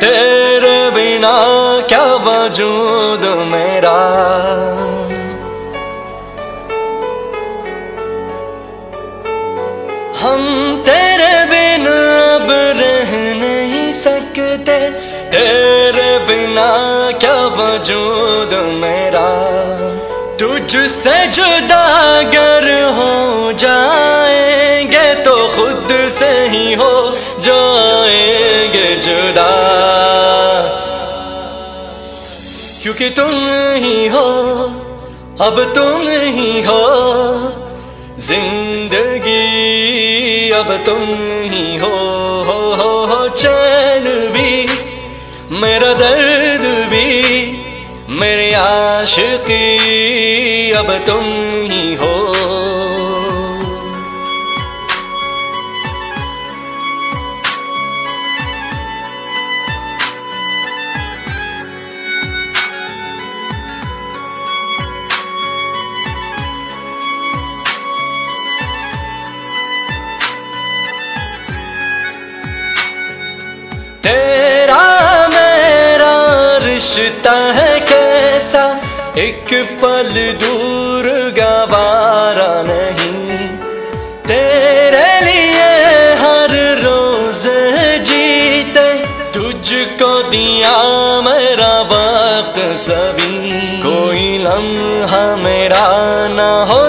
तेरे बिना क्या वजूद मेरा? हम तेरे बिन अब रह नहीं सकते। तेरे बिना क्या वजूद मेरा? तुझसे जुदा अगर हो जाएँगे तो खुद से ही हो जाएँगे जुदा। क्योंकि तुम ही हो, अब तुम ही हो। ज़िंदगी, अब तुम ही हो हो हो हो। चैन भी, मेरा दर्द भी, मेरी आशिकी, अब तुम रिश्ता है कैसा? एक पल दूर गवारा नहीं। तेरे लिए हर रोज जीते, तुझको दिया मेरा वक्त सभी। कोई लम्हा मेरा ना हो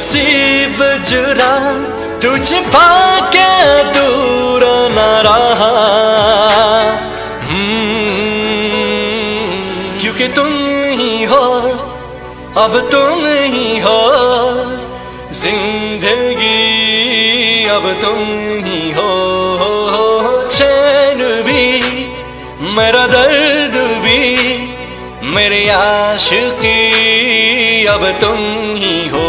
नसीब जुड़ा तुझ पाके दूर न रहा। हम्म, क्योंकि तुम ही हो अब तुम ही हो। ज़िंदगी अब तुम ही हो। चैन भी मेरा दर्द भी मेरी आशिकी अब तुम ही हो।